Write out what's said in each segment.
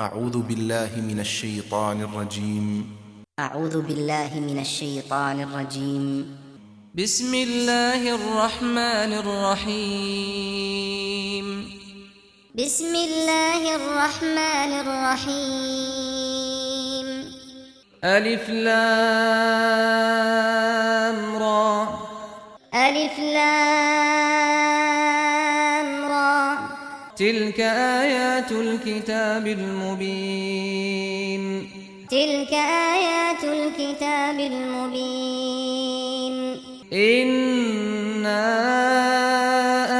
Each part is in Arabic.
أعوذ بالله من الشيطان الرجيم. أعوذ بالله من الشيطان الرجيم. بسم الله الرحمن الرحيم. بسم الله الرحمن الرحيم. ألف لام را. ألف لام تلك آيات الكتاب المبين. تلك آيات الكتاب المبين. إنا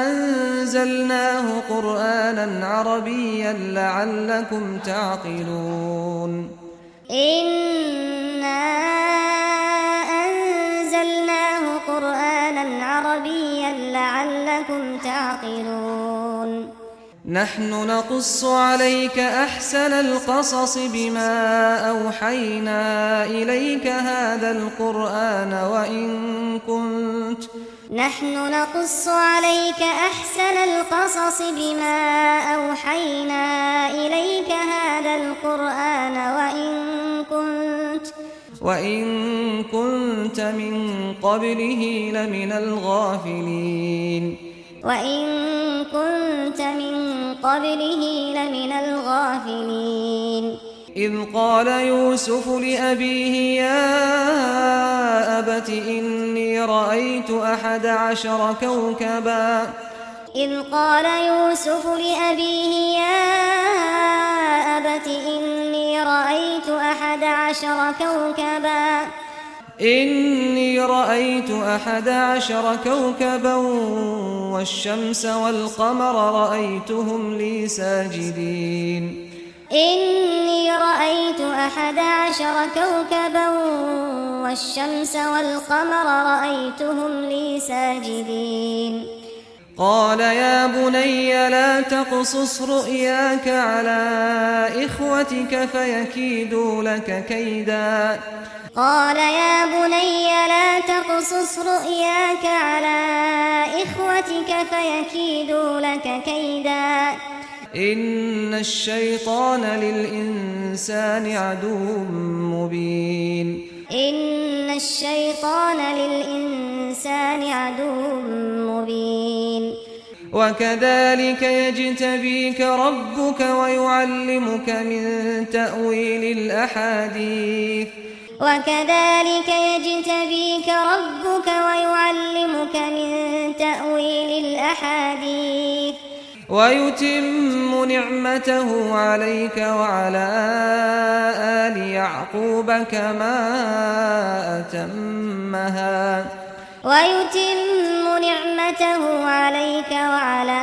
أنزلناه قرآنا عربيا لعلكم تعقلون. إنا أنزلناه قرآنا عربيا لعلكم تعقلون. نحن نقص عليك أحسن القصص بما أوحينا إليك هذا القرآن وإن كنت نحن نقص عليك أحسن القصص بما أوحينا إليك هذا القرآن وإن كنت وَإِن كُنتَ مِن قَبْلِهِ لَمِنَ الْغَافِلِينَ وَإِن كُنْتَ مِن قَبْلِهِ لَمِنَ الْغَافِلِينَ إِذْ قَالَ يُوسُفُ لِأَبِيهِ يَا أَبَتِ إِنِّي رَأَيْتُ أَحَدَ عَشَرَ كَوْكَبًا إِذْ قَالَ يُوسُفُ لِأَبِيهِ يَا أَبَتِ إِنِّي رَأَيْتُ أَحَدَ عَشَرَ كَوْكَبًا إني رأيت أحد عشر كوكبا والشمس والقمر رأيتهم لي ساجدين. إني رأيت أحد عشر كوكبا والشمس والقمر رأيتهم لي ساجدين. قال يا بني لا تقصص رؤياك على إخوتك فيكيدوا لك كيدا. قال يا بني لا تقصص رؤياك على إخوتك فيكيدوا لك كيدا. إن الشيطان للإنسان عدو مبين. إن الشيطان للإنسان عدو مبين. وكذلك يجتبيك ربك ويعلمك من تأويل الأحاديث. وكذلك يجتبيك ربك ويعلمك من تأويل الأحاديث. ويتم نعمته عليك وعلى آل يعقوب كما أتمها ويتم نعمته عليك وعلى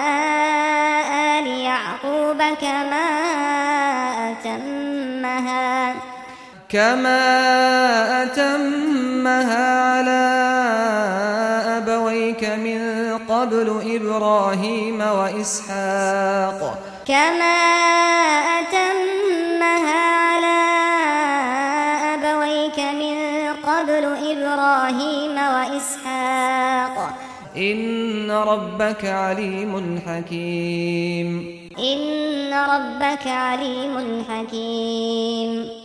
آل يعقوب كما أتمها كما أتمها على قبل إبراهيم وإسحاق. كما أتمها على أبويك من قبل إبراهيم وإسحاق؟ إن ربك عليم حكيم. إن ربك عليم حكيم.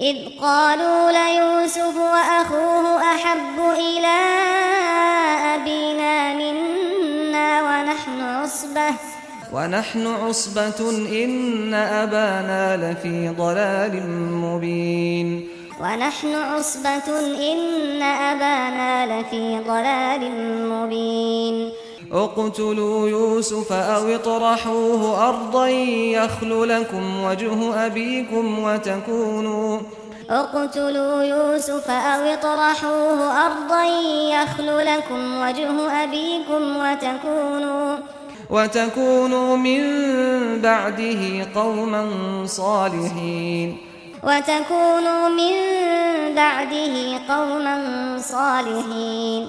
إذ قالوا ليوسف وأخوه أحب إلى أبينا منا ونحن عصبة. ونحن عصبة إن أبانا لفي ضلال مبين. ونحن عصبة إن أبانا لفي ضلال مبين. اقتلوا يوسف أو اطرحوه أرضا يخل لكم وجه أبيكم وتكونوا اقتلوا يوسف أو اطرحوه أرضا يخل لكم وجه أبيكم وتكونوا وتكونوا من بعده قوما صالحين. وتكونوا من بعده قوما صالحين.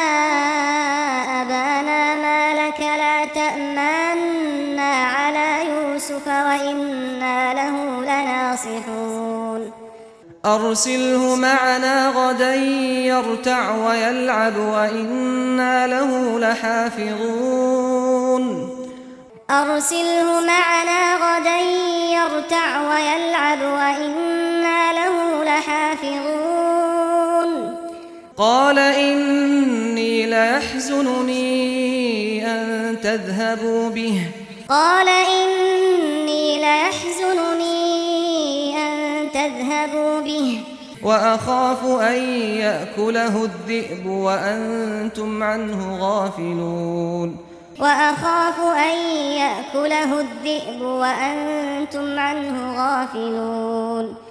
إنك لا تأمنا على يوسف وإنا له لناصحون. أرسله معنا غدا يرتع ويلعب وإنا له لحافظون. أرسله معنا غدا يرتع ويلعب وإنا له لحافظون. قال إني ليحزنني تذهبوا به. قال إني لا احزنني أن تذهبوا به. وأخاف أن يأكله الذئب وأنتم عنه غافلون. وأخاف أن يأكله الذئب وأنتم عنه غافلون.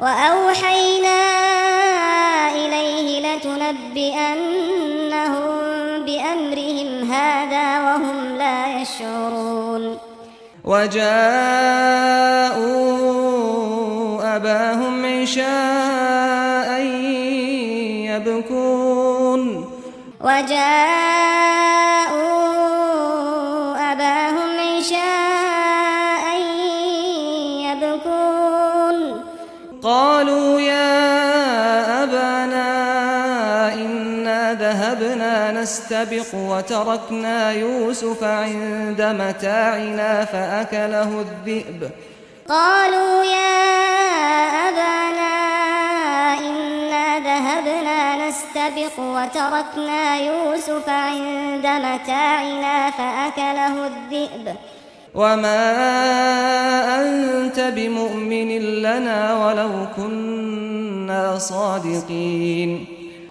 وأوحينا إليه لتنبئنهم بأمرهم هذا وهم لا يشعرون. وجاءوا أباهم عشاء يبكون. وجاءوا أباهم عشاء نستبق وتركنا يوسف عند متاعنا فأكله الذئب. قالوا يا أبانا إنا ذهبنا نستبق وتركنا يوسف عند متاعنا فأكله الذئب. وما أنت بمؤمن لنا ولو كنا صادقين.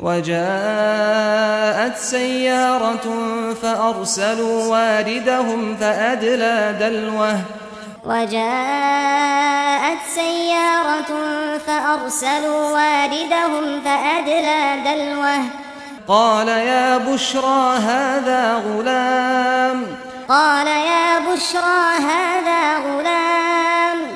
وجاءت سيارة فأرسلوا واردهم فأدلى دلوه. وجاءت سيارة فأرسلوا واردهم فأدلى دلوه. قال يا بشرى هذا غلام. قال يا بشرى هذا غلام.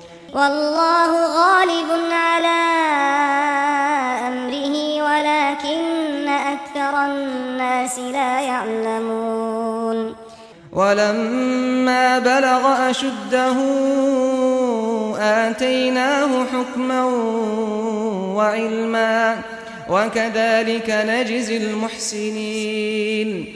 والله غالب على أمره ولكن أكثر الناس لا يعلمون. ولما بلغ أشده آتيناه حكما وعلما وكذلك نجزي المحسنين.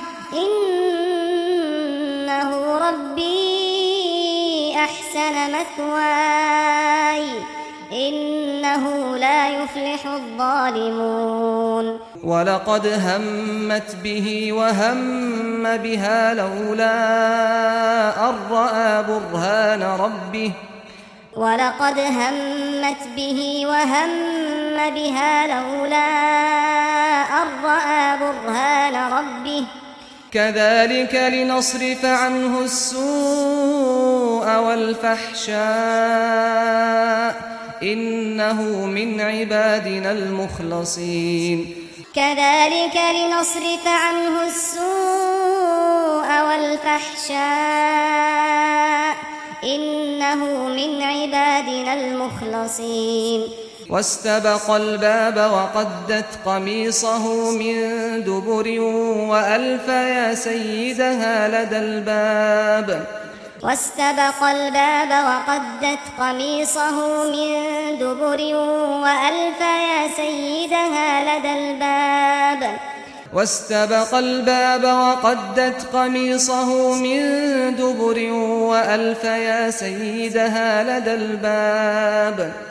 الأكوان إنه لا يفلح الظالمون. ولقد همت به وهم بها لولا أن رأى برهان ربه. ولقد همت به وهم بها لولا أن رأى برهان ربه. كذلك لنصرف عنه السوء والفحشاء إنه من عبادنا المخلصين. كذلك لنصرف عنه السوء والفحشاء إنه من عبادنا المخلصين. واستبق الباب وقدت قميصه من دبر وألف يا سيدها لدى الباب. واستبق الباب وقدت قميصه من دبر وألف يا سيدها لدى الباب. واستبق الباب وقدت قميصه من دبر وألف يا سيدها لدى الباب.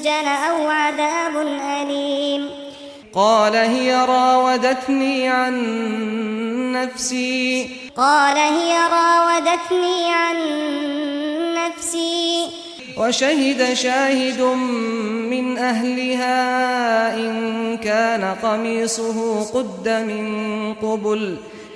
السجن أو عذاب أليم. قال هي راودتني عن نفسي. قال هي راودتني عن نفسي. وشهد شاهد من أهلها إن كان قميصه قد من قبل.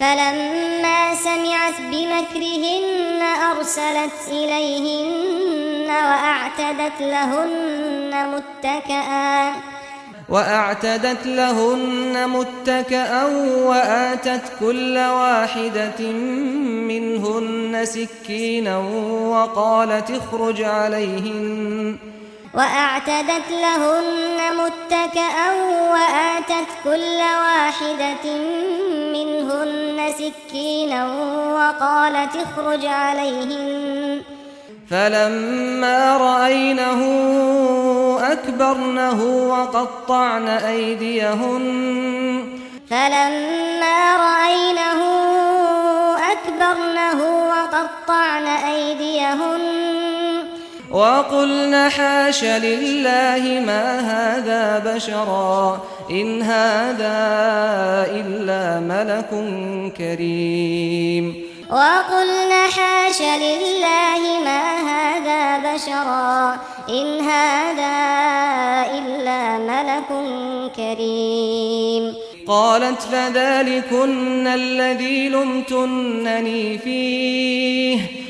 فلما سمعت بمكرهن أرسلت إليهن وأعتدت لهن مُتَّكَأً وأعتدت لهن مُتَّكَأً وآتت كل واحدة منهن سكينا وقالت اخرج عليهن وأعتدت لهن مُتَّكَأً وآتت كل واحدة منهن سكينا وقالت اخرج عليهن. فلما رأينه أكبرنه وقطعن أيديهن. فلما رأينه أكبرنه وقطعن أيديهن. وقلنا حاش لله ما هذا بشرا إن هذا إلا ملك كريم وقلنا حاش لله ما هذا بشرا إن هذا إلا ملك كريم قالت فذلكن الذي لمتنني فيه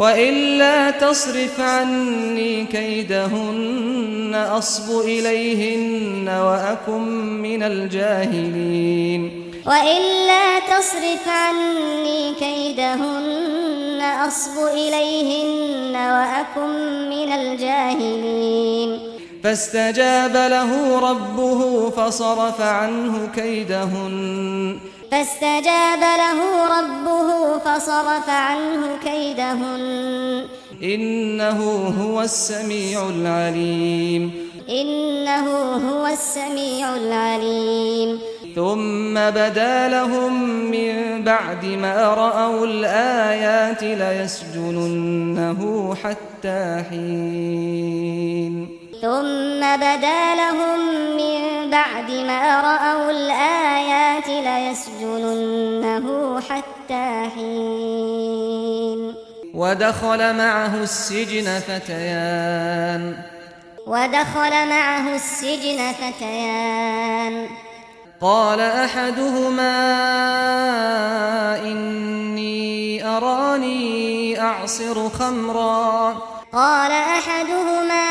وإلا تصرف عني كيدهن أصب إليهن وأكن من الجاهلين وإلا تصرف عني كيدهن أصب إليهن وأكن من الجاهلين فاستجاب له ربه فصرف عنه كيدهن فاستجاب له ربه فصرف عنه كيدهن إنه هو السميع العليم. إنه هو السميع العليم. ثم بدا لهم من بعد ما رأوا الآيات ليسجننه حتى حين. ثم بدا لهم من بعد ما رأوا الآيات ليسجننه حتى حين. ودخل معه السجن فتيان. ودخل معه السجن فتيان. قال أحدهما إني أراني أعصر خمرا. قال أحدهما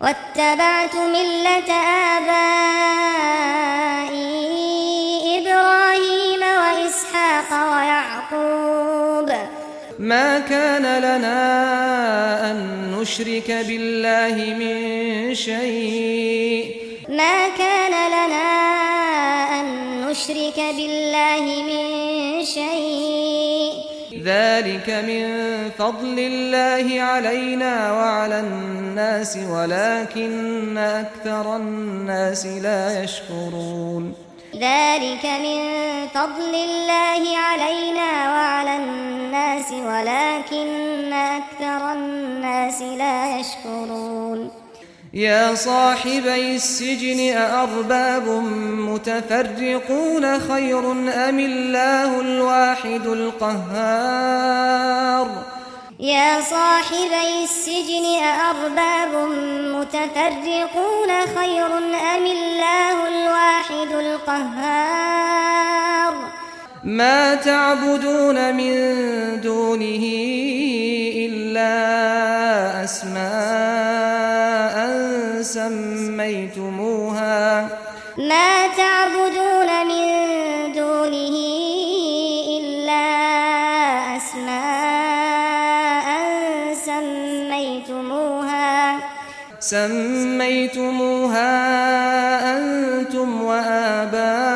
واتبعت ملة آبائي إبراهيم وإسحاق ويعقوب. ما كان لنا أن نشرك بالله من شيء. ما كان لنا أن نشرك بالله من شيء. ذلك من فضل الله علينا وعلى الناس ولكن أكثر الناس لا يشكرون. ذلك من فضل الله علينا وعلى الناس ولكن أكثر الناس لا يشكرون. يا صاحبي السجن أأرباب متفرقون خير أم الله الواحد القهار؟ يا صاحبي السجن أأرباب متفرقون خير أم الله الواحد القهار؟ ما تعبدون من دونه إلا أسماء سميتموها. ما تعبدون من دونه إلا أسماء سميتموها. سميتموها أنتم وآباؤكم.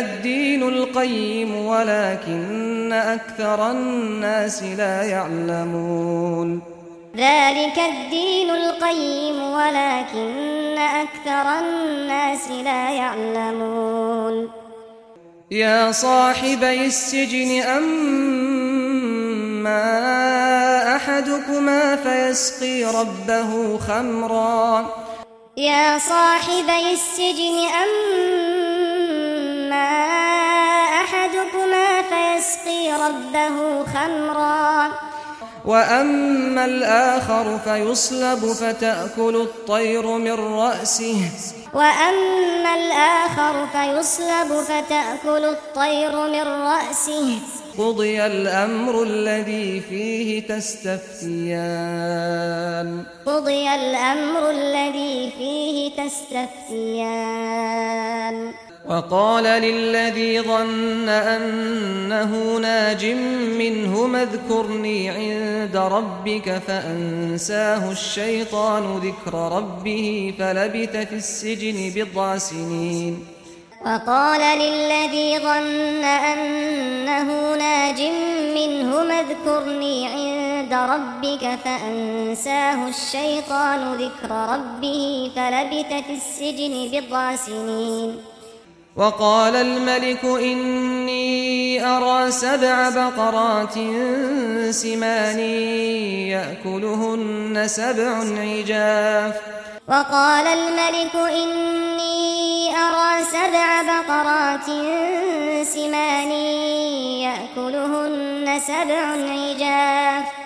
الدين القيم ولكن أكثر الناس لا يعلمون. ذلك الدين القيم ولكن أكثر الناس لا يعلمون. يا صاحبي السجن أما أحدكما فيسقي ربه خمرا. يا صاحبي السجن أما أحدكما فيسقي ربه خمرا وأما الآخر فيصلب فتأكل الطير من رأسه. وأما الآخر فيصلب فتأكل الطير من رأسه. قضي الأمر الذي فيه تستفتيان. قضي الأمر الذي فيه تستفتيان. وقال للذي ظن أنه ناج منه مذكرني عند ربك فأنساه الشيطان ذكر ربه فلبت في السجن بضع سنين. وقال للذي ظن أنه ناج منه مذكرني عند ربك فأنساه الشيطان ذكر ربه فلبت في السجن بضع سنين. وقال الملك إني أرى سبع بقرات سمان يأكلهن سبع عجاف. وقال الملك إني أرى سبع بقرات سمان يأكلهن سبع عجاف.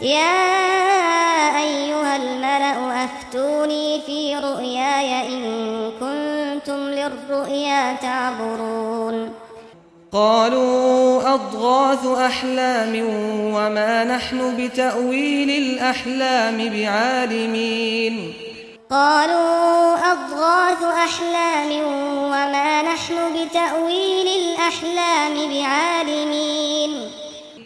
يا أيها الملأ أفتوني في رؤياي إن كنتم للرؤيا تعبرون. قالوا أضغاث أحلام وما نحن بتأويل الأحلام بعالمين. قالوا أضغاث أحلام وما نحن بتأويل الأحلام بعالمين.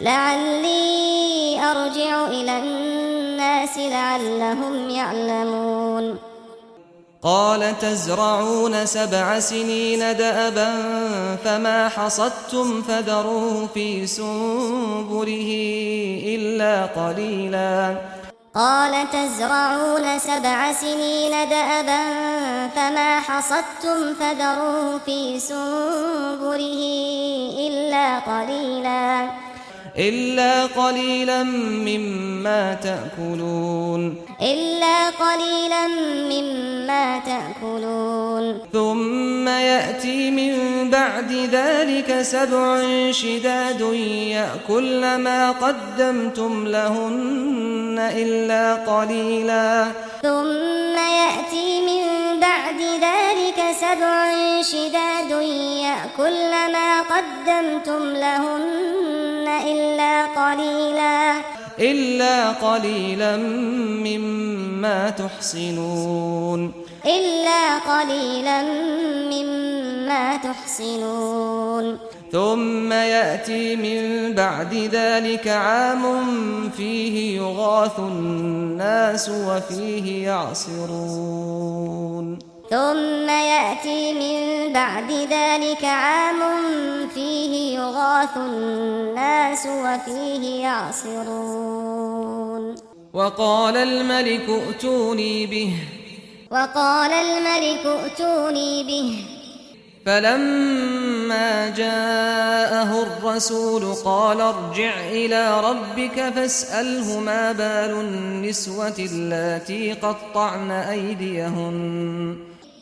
لعلي ارجع إلى الناس لعلهم يعلمون قال تزرعون سبع سنين دأبا فما حصدتم فذروه في سنبله إلا قليلا قال تزرعون سبع سنين دأبا فما حصدتم فذروه في سنبله إلا قليلا إلا قليلا مما تأكلون. إلا قليلا مما تأكلون. ثم يأتي من بعد ذلك سبع شداد يأكل ما قدمتم لهن إلا قليلا. ثم يأتي من بعد ذلك سبع شداد يأكل ما قدمتم لهن إلا إلا قليلا إلا قليلا مما تحصنون إلا قليلا مما تحصنون ثم يأتي من بعد ذلك عام فيه يغاث الناس وفيه يعصرون ثم يأتي من بعد ذلك عام فيه يغاث الناس وفيه يعصرون. وقال الملك أَتُونِي به. وقال الملك أَتُونِي به. فلما جاءه الرسول قال ارجع إلى ربك فاسأله ما بال النسوة اللَّاتِي قطعن أيديهن.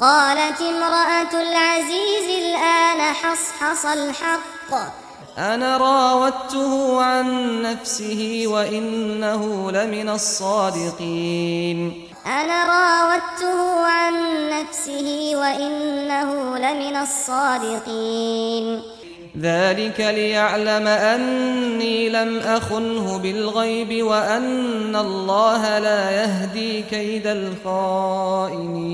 قالت امرأة العزيز الآن حصحص الحق. أنا راوته عن نفسه وإنه لمن الصادقين. أنا راوته عن نفسه وإنه لمن الصادقين. ذلك ليعلم أني لم أخنه بالغيب وأن الله لا يهدي كيد الخائنين.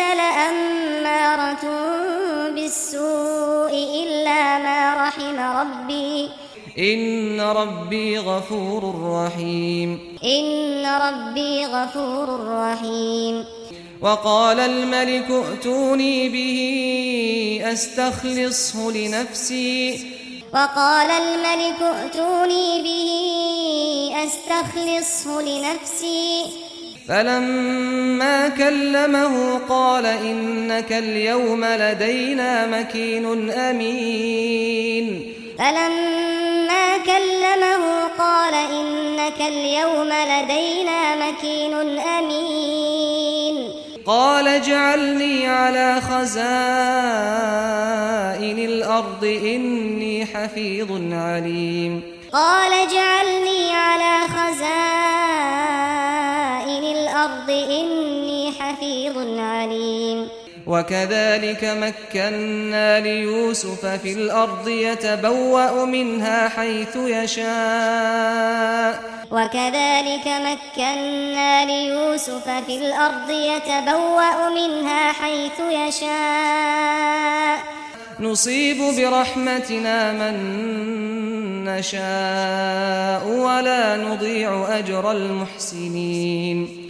لأمارة بالسوء إلا ما رحم ربي. إن ربي غفور رحيم. إن ربي غفور رحيم. وقال الملك اتوني به أستخلصه لنفسي. وقال الملك اتوني به أستخلصه لنفسي. فلما كلمه قال إنك اليوم لدينا مكين أمين. فلما كلمه قال إنك اليوم لدينا مكين أمين. قال اجعلني على خزائن الأرض إني حفيظ عليم. قال اجعلني على خزائن الأرض إني حفيظ عليم. وكذلك مكننا ليوسف في الأرض يتبوأ منها حيث يشاء. وكذلك مكننا ليوسف في الأرض يتبوأ منها حيث يشاء. نصيب برحمتنا من نشاء ولا نضيع أجر المحسنين.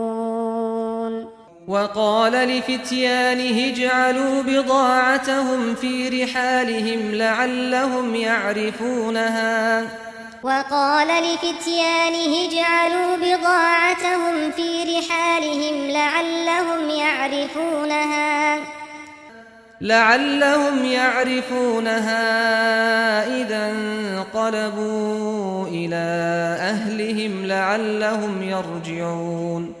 وقال لفتيانه اجعلوا بضاعتهم في رحالهم لعلهم يعرفونها. وقال لفتيانه اجعلوا بضاعتهم في رحالهم لعلهم يعرفونها. لعلهم يعرفونها إذا انقلبوا إلى أهلهم لعلهم يرجعون.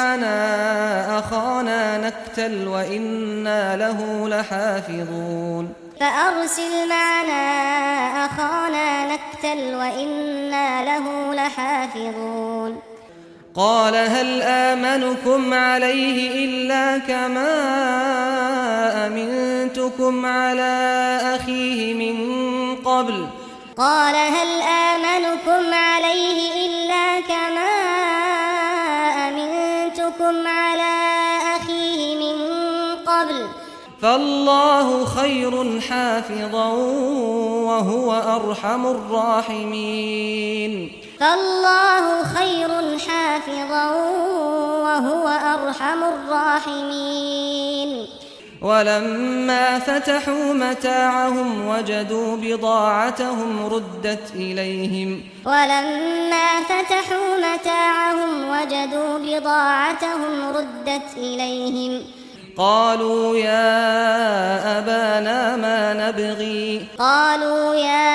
معنا أَخَانَا نَكْتَلْ وَإِنَّا لَهُ لَحَافِظُونَ. فَأَرْسِلْ مَعَنَا أَخَانَا نَكْتَلْ وَإِنَّا لَهُ لَحَافِظُونَ. قال هل آمنكم عليه إلا كما أمنتكم على أخيه من قبل؟ قال هل آمنكم عليه إلا كما ينصركم على أخيه من قبل فالله خير حافظا وهو أرحم الراحمين فالله خير حافظا وهو أرحم الراحمين ولما فتحوا متاعهم وجدوا بضاعتهم ردت إليهم. ولما فتحوا متاعهم وجدوا بضاعتهم ردت إليهم. قالوا يا أبانا ما نبغي. قالوا يا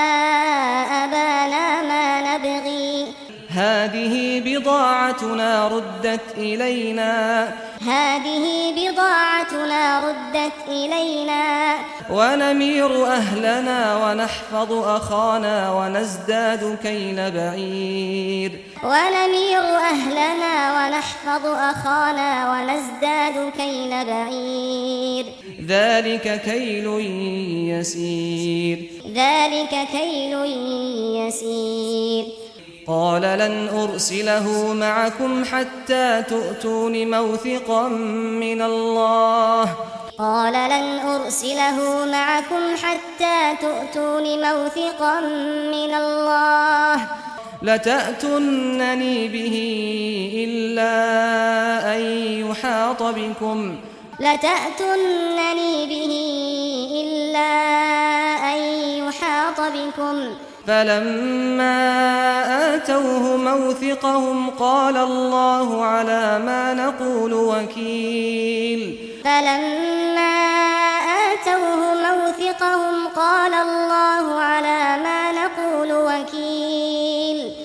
أبانا ما نبغي. هذه بضاعتنا ردت إلينا. هذه بضاعتنا ردت إلينا. ونمير أهلنا ونحفظ أخانا ونزداد كيل بعير. ونمير أهلنا ونحفظ أخانا ونزداد كيل بعير. ذلك كيل يسير. ذلك كيل يسير. قال لن أرسله معكم حتى تؤتون موثقا من الله. قال لن أرسله معكم حتى تؤتون موثقا من الله. لا تأتونني به إلا أن يحاط بكم. لا تأتونني به إلا أن يحاط بكم. فلما آتوه موثقهم قال الله على ما نقول وكيل. فلما آتوه موثقهم قال الله على ما نقول وكيل.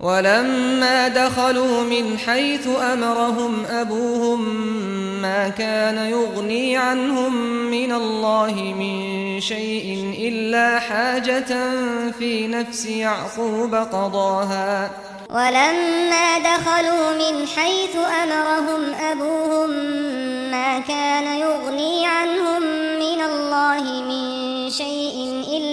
ولما دخلوا من حيث أمرهم أبوهم ما كان يغني عنهم من الله من شيء إلا حاجة في نفس يعقوب قضاها. ولما دخلوا من حيث أمرهم أبوهم ما كان يغني عنهم من الله من شيء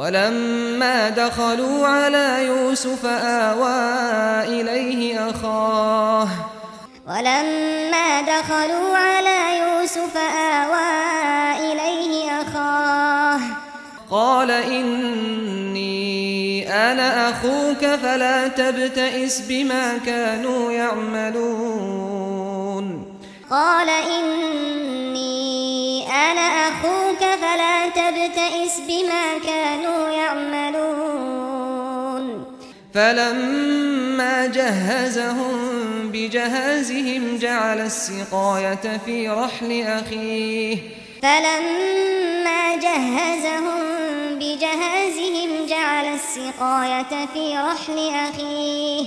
ولما دخلوا على يوسف آوى إليه أخاه. ولما دخلوا على يوسف آوى إليه أخاه. قال إني أنا أخوك فلا تبتئس بما كانوا يعملون. قال إني كان أخوك فلا تبتئس بما كانوا يعملون. فلما جهزهم بجهازهم جعل السقاية في رحل أخيه. فلما جهزهم بجهازهم جعل السقاية في رحل أخيه.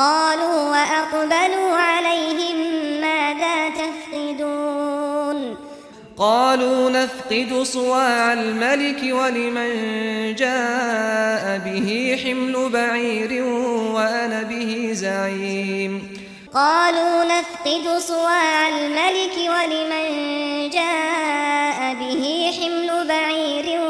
قالوا وأقبلوا عليهم ماذا تفقدون؟ قالوا نفقد صواع الملك ولمن جاء به حمل بعير وأنا به زعيم. قالوا نفقد صواع الملك ولمن جاء به حمل بعير وأنا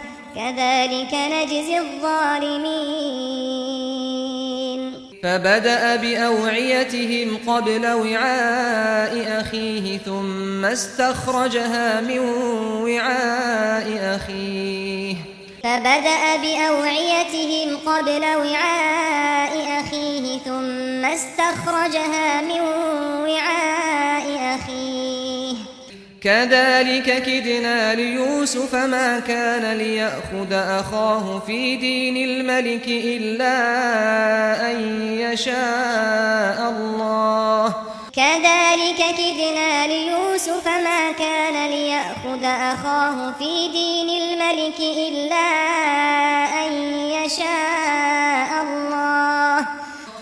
كذلك نجزي الظالمين. فبدأ بأوعيتهم قبل وعاء أخيه ثم استخرجها من وعاء أخيه. فبدأ بأوعيتهم قبل وعاء أخيه ثم استخرجها من وعاء كذلك كدنا ليوسف ما كان ليأخذ أخاه في دين الملك إلا أن يشاء الله. كذلك كدنا ليوسف ما كان ليأخذ أخاه في دين الملك إلا أن يشاء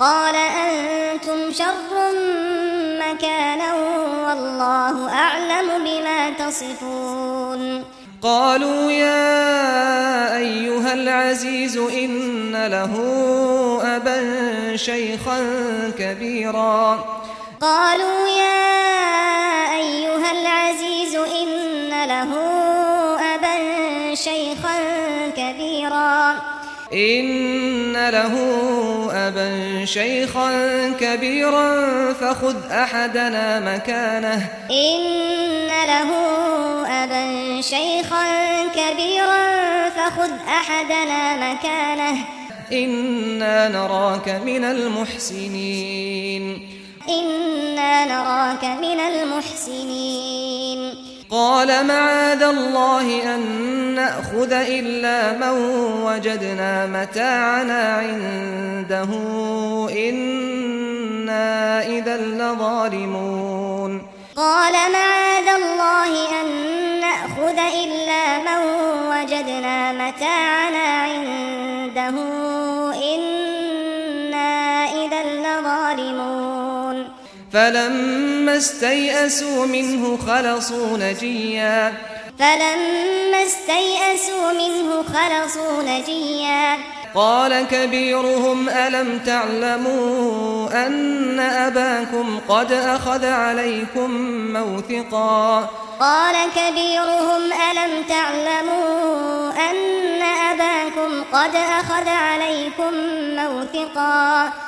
قال أنتم شر مكانا والله أعلم بما تصفون. قالوا يا أيها العزيز إن له أبا شيخا كبيرا. قالوا يا أيها العزيز إن له أبا شيخا كبيرا فخذ أحدنا مكانه. إن له أبا شيخا كبيرا فخذ أحدنا مكانه. إنا نراك من المحسنين. إنا نراك من المحسنين. قال معاذ الله أن نأخذ إلا من وجدنا متاعنا عنده إنا إذا لظالمون. قال معاذ الله أن نأخذ إلا من وجدنا متاعنا عنده فلما اسْتَيْأَسُوا منه خلصوا نجيا. فلما اسْتَيْأَسُوا منه خلصوا نجيا. قال كبيرهم ألم تعلموا أن أباكم قد أخذ عليكم موثقا؟ قال كبيرهم ألم تعلموا أن أباكم قد أخذ عليكم موثقا؟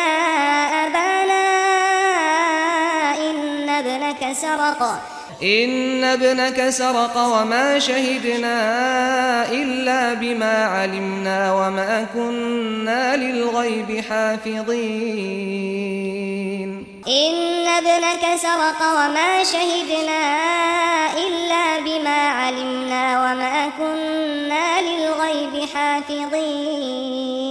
سرق. إن ابنك سرق وما شهدنا إلا بما علمنا وما كنا للغيب حافظين. إن ابنك سرق وما شهدنا إلا بما علمنا وما كنا للغيب حافظين.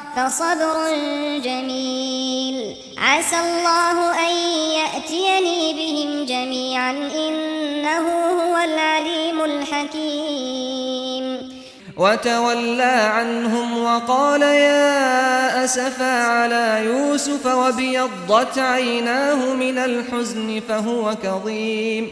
فصبر جميل. عسى الله أن يأتيني بهم جميعا. إنه هو العليم الحكيم. وتولى عنهم وقال يا أسفا على يوسف وبيضت عيناه من الحزن فهو كظيم.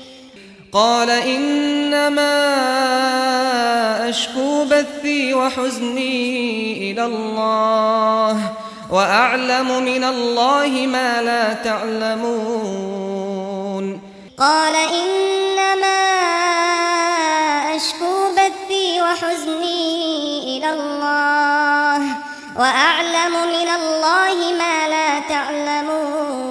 قال إنما أشكو بثي وحزني إلى الله وأعلم من الله ما لا تعلمون. قال إنما أشكو بثي وحزني إلى الله وأعلم من الله ما لا تعلمون.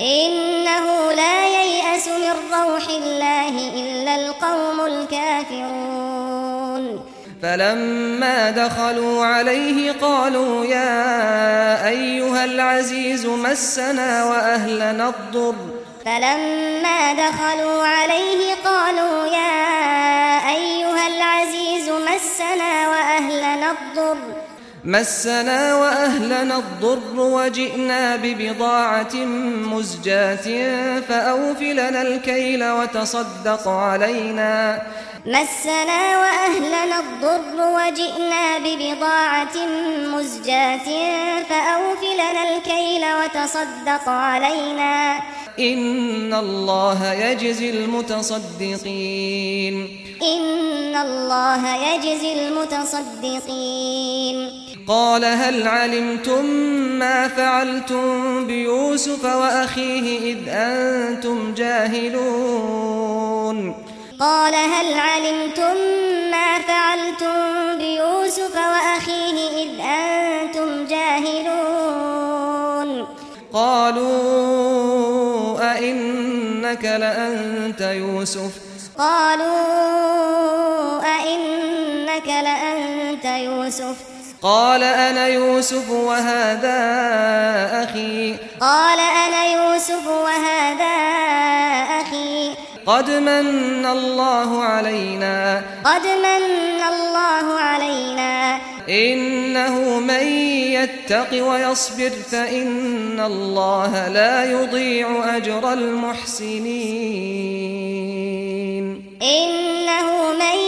إنه لا ييأس من روح الله إلا القوم الكافرون. فلما دخلوا عليه قالوا يا أيها العزيز مسنا وأهلنا الضر. فلما دخلوا عليه قالوا يا أيها العزيز مسنا وأهلنا الضر. مسنا وأهلنا الضر وجئنا ببضاعة مزجاة فأوفلنا الكيل وتصدق علينا. مسنا وأهلنا الضر وجئنا ببضاعة مزجاة فأوفلنا الكيل وتصدق علينا. إن الله يجزي المتصدقين. إن الله يجزي المتصدقين. قال هل علمتم ما فعلتم بيوسف وأخيه إذ أنتم جاهلون؟ قال هل علمتم ما فعلتم بيوسف وأخيه إذ أنتم جاهلون؟ قالوا أئنك لأنت يوسف؟ قالوا أئنك لأنت يوسف. قال أنا يوسف وهذا أخي. قال أنا يوسف وهذا أخي. قد من الله علينا. قد من الله علينا. إنه من يتق ويصبر فإن الله لا يضيع أجر المحسنين. إنه من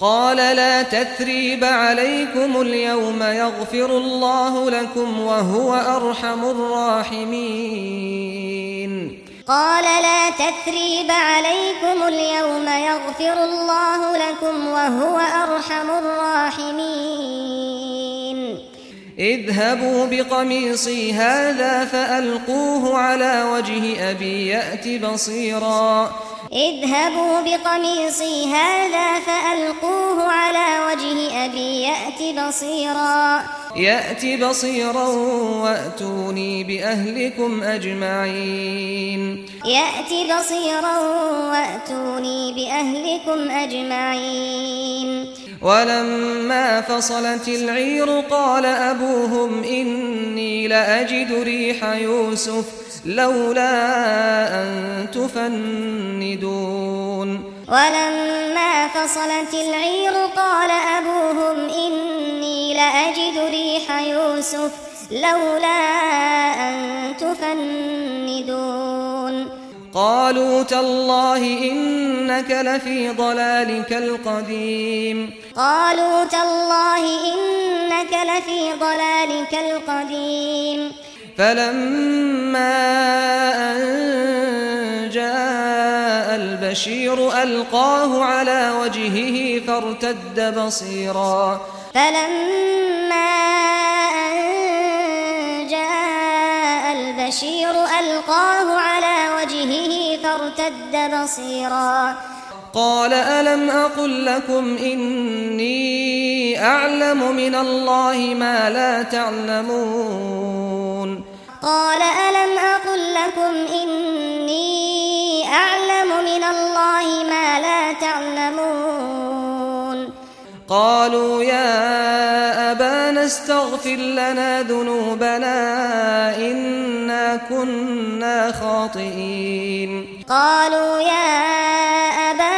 قال لا تثريب عليكم اليوم يغفر الله لكم وهو أرحم الراحمين. قال لا تثريب عليكم اليوم يغفر الله لكم وهو أرحم الراحمين. اذهبوا بقميصي هذا فألقوه على وجه أبي يأتي بصيراً. اذهبوا بقميصي هذا فألقوه على وجه أبي يأتي بصيرا. يأتي بصيرا وأتوني بأهلكم أجمعين. يأتي بصيرا وأتوني بأهلكم أجمعين. ولما فصلت العير قال أبوهم إني لأجد ريح يوسف. لولا أن تفندون. ولما فصلت العير قال أبوهم إني لأجد ريح يوسف لولا أن تفندون. قالوا تالله إنك لفي ضلالك القديم. قالوا تالله إنك لفي ضلالك القديم. فلما أن جاء البشير ألقاه على وجهه فارتد بصيرا. فلما أن جاء البشير ألقاه على وجهه فارتد بصيرا. قال ألم أقل لكم إني أعلم من الله ما لا تعلمون قال ألم أقل لكم إني أعلم من الله ما لا تعلمون قالوا يا أبانا استغفر لنا ذنوبنا إنا كنا خاطئين قالوا يا أبانا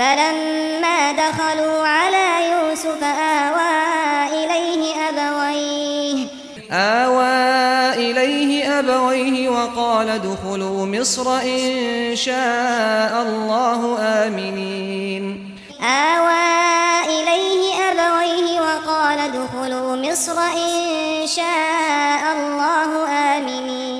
فلما دخلوا على يوسف آوى إليه أبويه. آوى إليه أبويه وقال ادْخُلُوا مصر إن شاء الله آمنين. آوى إليه أبويه وقال ادْخُلُوا مصر إن شاء الله آمنين.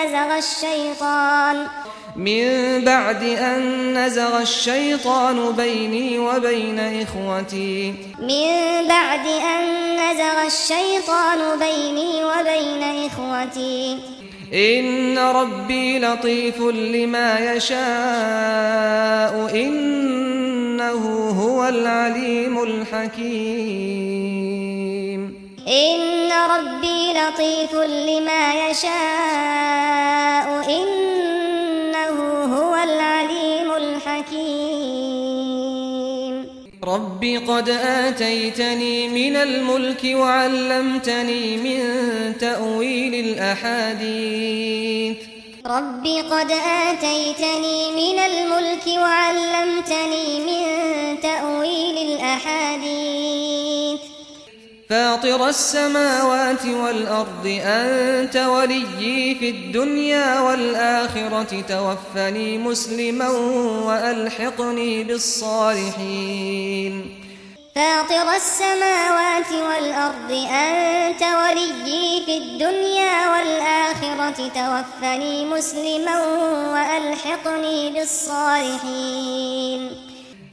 نزغ الشَّيْطَانُ. مِنْ بَعْدِ أَنْ نَزَغَ الشَّيْطَانُ بَيْنِي وَبَيْنَ إِخْوَتِي. مِنْ بَعْدِ أَنْ نَزَغَ الشَّيْطَانُ بَيْنِي وَبَيْنَ إِخْوَتِي. إن ربي لطيف لما يشاء. إنه هو العليم الحكيم. إن ربي لطيف لما يشاء إنه هو العليم الحكيم. ربي قد آتيتني من الملك وعلمتني من تأويل الأحاديث. ربي قد آتيتني من الملك وعلمتني من تأويل الأحاديث. فاطر السماوات والأرض أنت ولي في الدنيا والآخرة توفني مسلما وألحقني بالصالحين. فاطر السماوات والأرض أنت ولي في الدنيا والآخرة توفني مسلما وألحقني بالصالحين.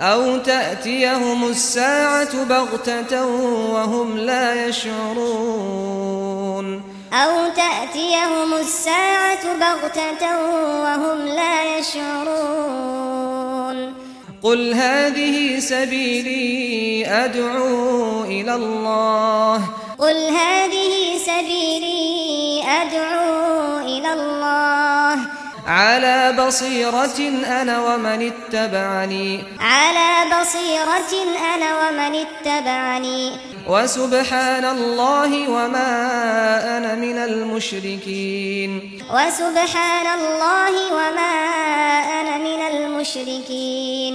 أو تأتيهم الساعة بغتة وهم لا يشعرون. أو تأتيهم الساعة بغتة وهم لا يشعرون. قل هذه سبيلي أدعو إلى الله. قل هذه سبيلي أدعو إلى الله. على بصيرة أنا ومن اتبعني. على بصيرة أنا ومن اتبعني. وسبحان الله وما أنا من المشركين. وسبحان الله وما أنا من المشركين.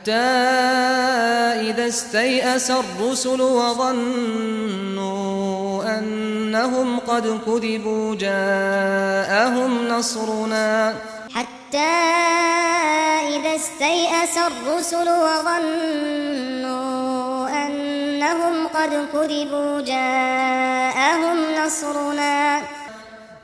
حتى إذا استيأس الرسل وظنوا أنهم قد كذبوا جاءهم نصرنا. حتى إذا استيأس الرسل وظنوا أنهم قد كذبوا جاءهم نصرنا.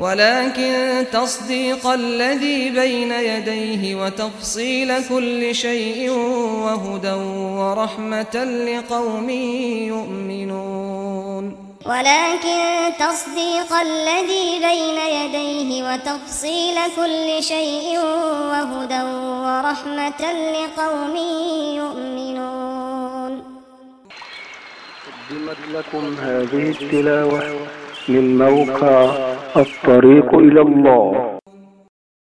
ولكن تصديق الذي بين يديه وتفصيل كل شيء وهدى ورحمة لقوم يؤمنون. ولكن تصديق الذي بين يديه وتفصيل كل شيء وهدى ورحمة لقوم يؤمنون. قدمت لكم هذه التلاوة. من موقع الطريق إلى الله.